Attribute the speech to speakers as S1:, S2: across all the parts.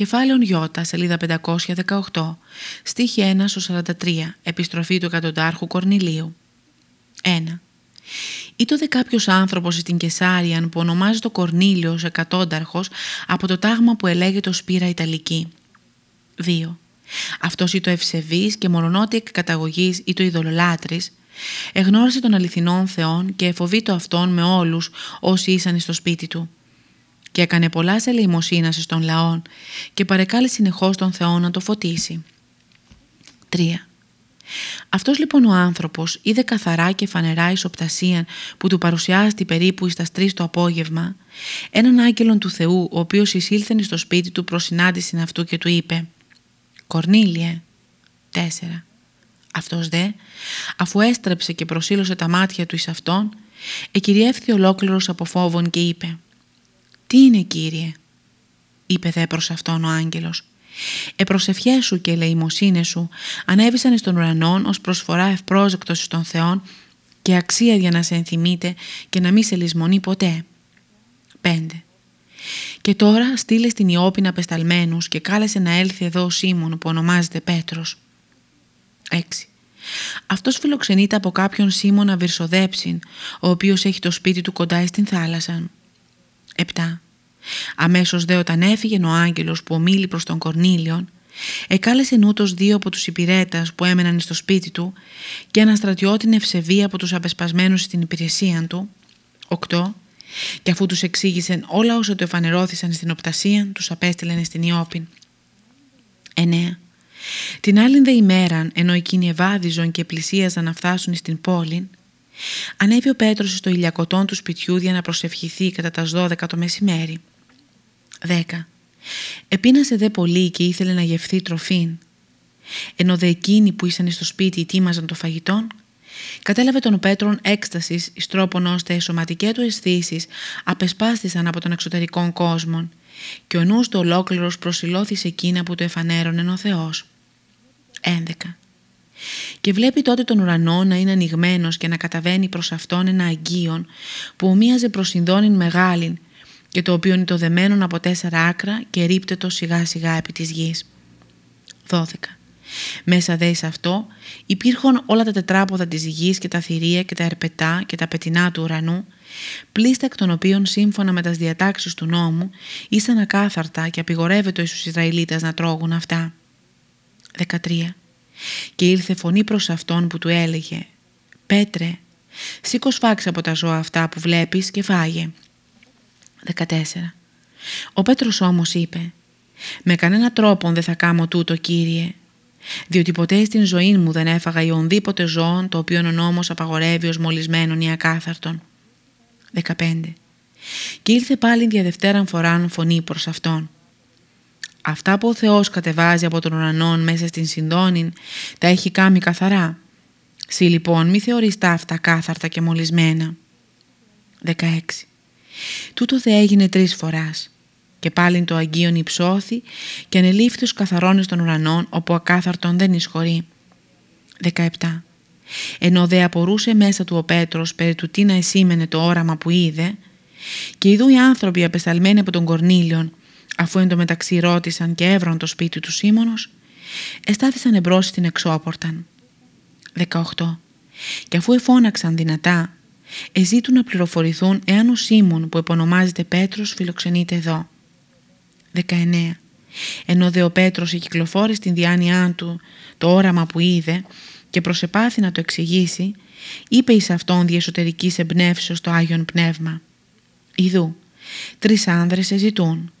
S1: Κεφάλαιο Ι, σελίδα 518, στίχη 1 43, επιστροφή του εκατοντάρχου Κορνηλίου. 1. Ή τότε κάποιος άνθρωπος στην Κεσάριαν που ονομάζεται Κορνήλιος εκατόνταρχος από το τάγμα που ελέγεται ως Σπύρα Ιταλική. 2. Αυτός ή το ευσεβής και μολονότι εκ καταγωγής ή το ειδωλολάτρης, εγνώρισε τον αληθινόν Θεόν και εφοβεί αυτόν με όλους όσοι ήσαν στο σπίτι του και έκανε πολλά ελεημοσύνας στον λαόν και παρεκάλεσε συνεχώς τον Θεό να το φωτίσει. 3. Αυτός λοιπόν ο άνθρωπος είδε καθαρά και φανερά ισοπτασία που του παρουσιάζεται περίπου στα 3 το απόγευμα έναν άγγελον του Θεού ο οποίος εισήλθεν στο σπίτι του προς συνάντηση αυτού και του είπε «Κορνήλιε». 4. Αυτός δε, αφού έστρεψε και προσήλωσε τα μάτια του εις αυτόν, εκυριεύθη ολόκληρος από φόβον και είπε «Τι είναι Κύριε» είπε δε προς αυτόν ο άγγελος «Επροσευχές σου και ελεημοσύνες σου ανέβησαν στον ουρανό ως προσφορά ευπρόζεκτος στον Θεόν και αξία για να σε ενθυμείτε και να μη σε λησμονεί ποτέ». 5. Και τώρα στείλε στην Ιώπη απεσταλμένους και κάλεσε να έλθει εδώ ο Σίμων που ονομάζεται Πέτρος. 6. Αυτός φιλοξενείται από κάποιον Σίμωνα Βυρσοδέψιν, ο οποίος έχει το σπίτι του κοντά στην θάλασσα. 7. Αμέσως δε όταν έφυγε ο άγγελος που ομίλη προς τον Κορνήλιον, εκάλεσε νούτος δύο από τους υπηρέτας που έμεναν στο σπίτι του και ένα στρατιώτη ευσεβή από τους απεσπασμένους στην υπηρεσία του. 8. Και αφού τους εξήγησε όλα όσα του εφανερώθησαν στην οπτασία, τους απέστειλαν στην Ιώπην. 9. Την άλλη δε ημέραν, ενώ εκείνοι ευάδιζον και πλησίαζαν να φτάσουν στην πόλη, Ανέβη ο Πέτρος στο ηλιακοτόν του σπιτιού για να προσευχηθεί κατά τας 12 το μεσημέρι. 10. Επίνασε δε πολύ και ήθελε να γευθεί τροφήν. Ενώ δε εκείνοι που ήσαν στο σπίτι ετοίμαζαν το φαγητόν, κατέλαβε τον Πέτρον έκστασης εις τρόπον ώστε οι σωματικέ του αισθήσεις απεσπάστησαν από τον εξωτερικό κόσμο και ο νους του ολόκληρος προσιλώθησε εκείνα που το εφανέρωνε ο Θεός. 11 και βλέπει τότε τον ουρανό να είναι ανοιγμένος και να καταβαίνει προς αυτόν ένα αγγείον που ομοίαζε προς συνδόνην μεγάλην και το οποίο είναι το δεμένο από τέσσερα άκρα και ρίπτετο σιγά σιγά επί της γης. 12. Μέσα δε σε αυτό υπήρχαν όλα τα τετράποδα της γης και τα θηρία και τα ερπετά και τα πετινά του ουρανού, πλήστα εκ των οποίων σύμφωνα με τις διατάξεις του νόμου ήσαν ακάθαρτα και απειγορεύεται στους Ισραηλίτας να τρώγουν αυτά. 13 και ήρθε φωνή προς αυτόν που του έλεγε «Πέτρε, σήκω σφάξε από τα ζώα αυτά που βλέπεις και φάγε». 14. Ο Πέτρος όμως είπε «Με κανένα τρόπο δεν θα κάνω τούτο Κύριε, διότι ποτέ στην ζωή μου δεν έφαγα ιονδήποτε ζώων το οποίο ο νόμος απαγορεύει ως μολυσμένον ή ακάθαρτον». 15. Και ήρθε πάλι δια δευτέραν φοράν φωνή προς αυτόν Αυτά που ο Θεός κατεβάζει από τον ουρανό μέσα στην συντόνιν τα έχει κάνει καθαρά. Συ λοιπόν μη θεωρείς τα αυτά κάθαρτα και μολυσμένα. 16. Τούτο δε έγινε τρεις φοράς και πάλιν το Αγίον υψώθη και ανελήφθης τους καθαρώνες των ουρανών όπου ακάθαρτον δεν εισχωρεί. 17. Ενώ δε απορούσε μέσα του ο Πέτρος περί του τι να εσήμενε το όραμα που είδε και ειδού οι άνθρωποι απεσταλμένοι από τον Κορνήλιον αφού εντωμεταξύ ρώτησαν και έβραν το σπίτι του Σίμωνος, εστάθησαν εμπρός στην εξώπορταν. 18. Και αφού εφώναξαν δυνατά, εζήτουν να πληροφορηθούν εάν ο Σίμων που επωνομάζεται Πέτρος φιλοξενείται εδώ. 19. Ενώ δε ο Πέτρος κυκλοφόρησε στην διάνοιά του το όραμα που είδε και προσεπάθη να το εξηγήσει, είπε εις αυτόν διεσωτερικής εμπνεύσεως το Άγιον Πνεύμα. Ιδού, τρεις άνδρες εζητούν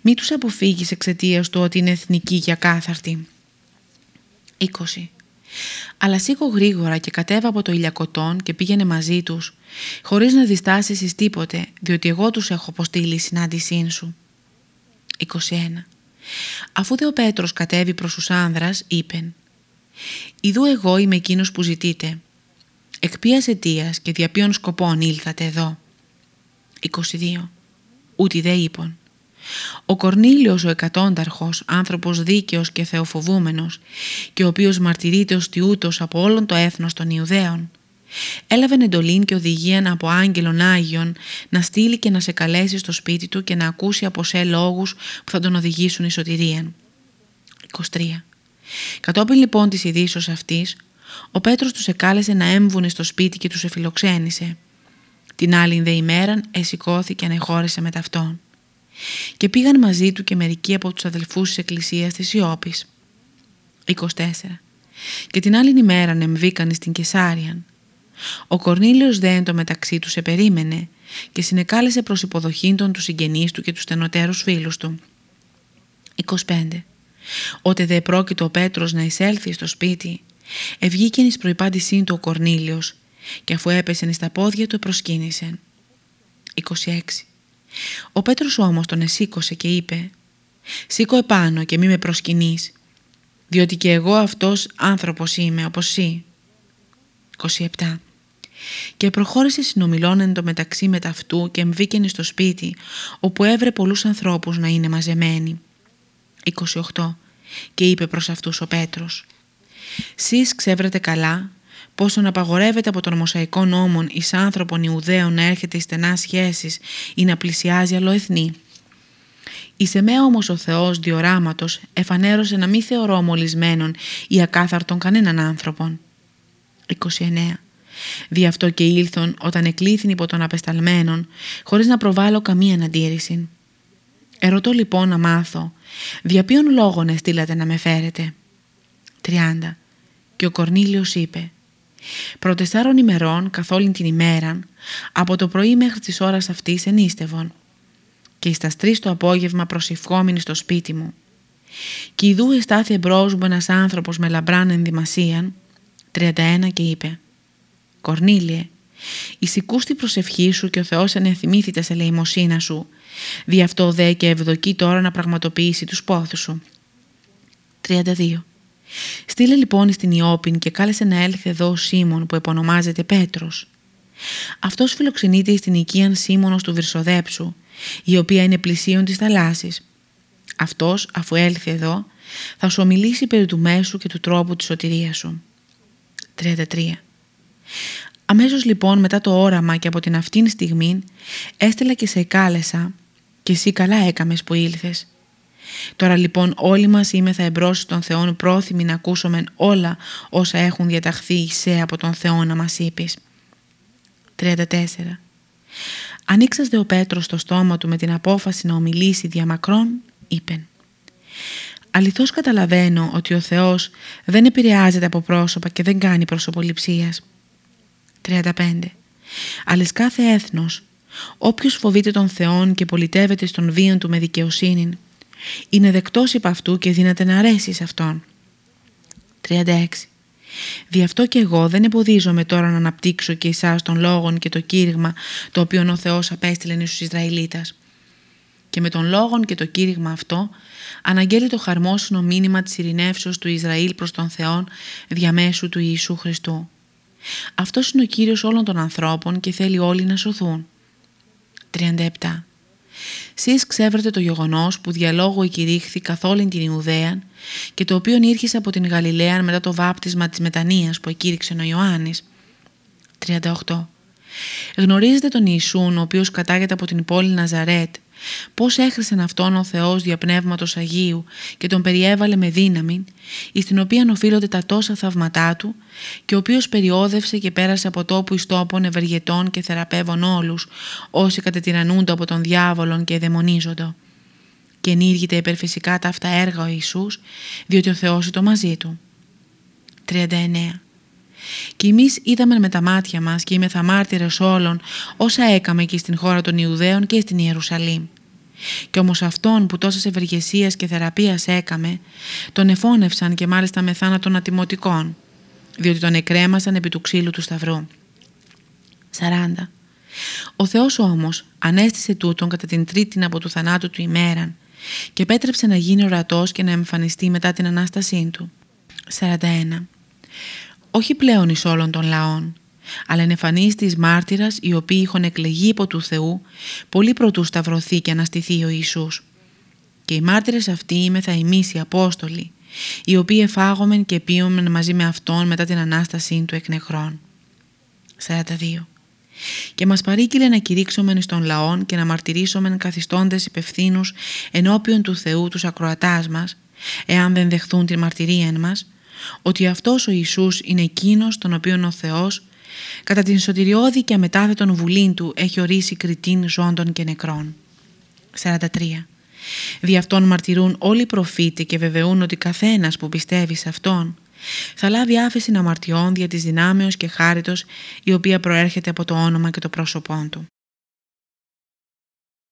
S1: μη τους αποφύγεις εξαιτίας του ότι είναι εθνική και ακάθαρτη. 20. Αλλά σήκω γρήγορα και κατέβα από το ηλιακοτόν και πήγαινε μαζί τους, χωρίς να διστάσεις εις τίποτε, διότι εγώ τους έχω αποστείλει συνάντησή σου. 21. Αφού δε ο Πέτρος κατέβει προς τους άνδρας, είπεν «Ιδού εγώ είμαι εκείνος που ζητείτε. Εκ ποιας αιτίας και δια ποιον σκοπών ήλθατε εδώ». 22. Ούτε δε είπων. Ο Κορνήλιος ο εκατόνταρχος, άνθρωπος δίκαιος και θεοφοβούμενος και ο οποίος μαρτυρείται ως τιούτος από όλον το έθνος των Ιουδαίων, έλαβε εντολή και οδηγία από άγγελον Άγιον να στείλει και να σε καλέσει στο σπίτι του και να ακούσει από σε λόγους που θα τον οδηγήσουν η σωτηρία. 23. Κατόπιν λοιπόν της ειδήσεως αυτής, ο Πέτρος τους εκάλεσε να έμβουνε στο σπίτι και τους εφιλοξένησε. Την άλλη δε ημέραν εσηκώθηκε και ανεχώρησε με ταυτόν. Και πήγαν μαζί του και μερικοί από τους αδελφούς της εκκλησίας της Ιώπης. 24. Και την άλλη ημέρα εμβήκαν στην Κεσάριαν. Ο Κορνήλιος δε εν το μεταξύ τους επερίμενε και συνεκάλεσε προς υποδοχήν των τους συγγενείς του και τους στενοτέρους φίλους του. 25. Ότε δε πρόκειτο ο Πέτρος να εισέλθει στο σπίτι, ευγήκεν εις προϋπάντησήν του ο Κορνήλιος και αφού έπεσε στα πόδια του προσκύνησε. 26. Ο Πέτρος όμως τον εσήκωσε και είπε «Σήκω επάνω και μη με προσκυνείς, διότι και εγώ αυτός άνθρωπος είμαι όπως εσύ». 27. Και προχώρησε συνομιλών εν το μεταξύ με ταυτού και εμβήκαινε στο σπίτι, όπου έβρε πολλούς ανθρώπους να είναι μαζεμένοι. 28. Και είπε προς αυτούς ο Πέτρος «Σεις ξέβρετε καλά πόσον απαγορεύεται από τον Μωσαϊκό νόμον εις άνθρωπον Ιουδαίων να έρχεται εις στενά σχέσεις ή να πλησιάζει αλλοεθνή. Εις εμέ όμως ο Θεός διοράματος εφανέρωσε να μην θεωρώ μολυσμένον ή ακάθαρτον κανέναν άνθρωπον. 29. Δι' αυτό και ήλθον όταν εκλήθην υπό τον απεσταλμένον χωρίς να προβάλλω καμία αντίρρηση. Ερωτώ λοιπόν να μάθω, δια ποιον λόγον εστήλατε να με φέρετε; 30. Και ο Κορνήλιος είπε Προτεστάρων ημερών καθ' όλη την ημέρα, από το πρωί μέχρι τις ώρας αυτής ενίστευον. Και στα τρεις το απόγευμα προσευχόμενοι στο σπίτι μου. Και ειδού εστάθη εμπρός μου ένας άνθρωπος με λαμπράν ενδυμασίαν, 31 και είπε «Κορνήλιε, εισηκούς την προσευχή σου και ο Θεός ανεθυμήθη τα σε λεημοσύνα σου, δι' αυτό δε και ευδοκεί τώρα να πραγματοποιήσει τους πόθους σου». 32. Στείλε λοιπόν στην Ιώπην και κάλεσε να έλθει εδώ ο Σίμων που επωνομάζεται Πέτρος. Αυτός φιλοξενείται στην οικίαν Σίμωνος του Βυρσοδέψου, η οποία είναι πλησίον της θαλάσσης. Αυτός, αφού έλθει εδώ, θα σου ομιλήσει περί του μέσου και του τρόπου της σωτηρίας σου. 33. Αμέσως λοιπόν μετά το όραμα και από την αυτήν στιγμή έστειλα και σε κάλεσα και εσύ καλά έκαμες που ήλθες Τώρα λοιπόν όλοι μας είμεθα εμπρός των Θεών πρόθυμοι να ακούσουμε όλα όσα έχουν διαταχθεί σε από τον Θεό να μας είπεις. 34. Ανοίξας δε ο Πέτρος το στόμα του με την απόφαση να ομιλήσει διαμακρών, είπεν «Αληθώς καταλαβαίνω ότι ο Θεός δεν επηρεάζεται από πρόσωπα και δεν κάνει προσωποληψίας». 35. Αλλης κάθε έθνος, όποιος φοβείται τον Θεόν και πολιτεύεται στον βίον του με δικαιοσύνη, είναι δεκτός υπ' αυτού και δύναται να αρέσει σε αυτόν. 36. Δι' αυτό και εγώ δεν εμποδίζομαι τώρα να αναπτύξω και εσάς των λόγων και το κήρυγμα το οποίο ο Θεός απέστειλε στους Ισραηλίτας. Και με τον λόγον και το κήρυγμα αυτό αναγγέλει το χαρμόσυνο μήνυμα της ειρηνεύσεως του Ισραήλ προς τον Θεό διαμέσου του Ιησού Χριστού. Αυτός είναι ο Κύριος όλων των ανθρώπων και θέλει όλοι να σωθούν. 37. Σεις ξέβρετε το γεγονός που διαλόγου εκηρύχθη καθ' όλη την Ιουδαία και το οποίο ήρχισε από την Γαλιλαία μετά το βάπτισμα της μετανοίας που εκήρυξε ο Ιωάννης. 38. Γνωρίζετε τον Ιησούν ο οποίος κατάγεται από την πόλη Ναζαρέτ πώς έχρισεν αυτόν ο Θεός δια πνεύματος Αγίου και τον περιέβαλε με δύναμη, εις την οποία οφείλονται τα τόσα θαυματά του και ο οποίος περιόδευσε και πέρασε από τόπου εις τόπον ευεργετών και θεραπεύων όλους όσοι κατετυρανούνται από τον διάβολον και δαιμονίζονται. Και ενήργηται υπερφυσικά τα αυτά έργα ο Ιησούς, διότι ο Θεός ήταν μαζί του. 39. Και εμείς είδαμε με τα μάτια μας και είμαι μάρτυρες όλων όσα έκαμε εκεί στην χώρα των Ιουδαίων και στην Ιερουσαλήμ. Και όμως αυτόν που τόσες ευεργεσίας και θεραπείας έκαμε, τον εφώνευσαν και μάλιστα με θάνατον ατιμωτικών, διότι τον εκρέμασαν επί του ξύλου του σταυρού. 40. Ο Θεός όμως ανέστησε τούτον κατά την τρίτη από του θανάτου του ημέραν και επέτρεψε να γίνει ορατός και να εμφανιστεί μετά την Ανάστασή του. 41 όχι πλέον εις όλων των λαών, αλλά ενεφανής της μάρτυρας οι οποίοι είχαν εκλεγεί υπό του Θεού, πολύ πρωτού σταυρωθεί και αναστηθεί ο Ιησούς. Και οι μάρτυρες αυτοί είμαι θα εμείς οι Απόστολοι, οι οποίοι εφάγομεν και πίωμεν μαζί με Αυτόν μετά την Ανάστασή Του εκ νεχρών. 42. Και μας παρήκειλε να κηρύξομεν στον λαόν και να μαρτυρήσομεν καθιστώντες υπευθύνους ενώπιον του Θεού τους ακροατάς μας, εάν δεν δεχθούν τη μαρτυρία μας, ότι αυτός ο Ιησούς είναι εκείνος τον οποίον ο Θεός κατά την σωτηριώδη και αμετάθετον βουλήν του έχει ορίσει κριτήν ζώντων και νεκρών. 43. Δι' αυτόν μαρτυρούν όλοι οι προφήτες και βεβαιούν ότι καθένας που πιστεύει σε αυτόν θα λάβει άφεση αμαρτιών δια της δυνάμεως και χάριτος η οποία προέρχεται από το όνομα και το πρόσωπό του.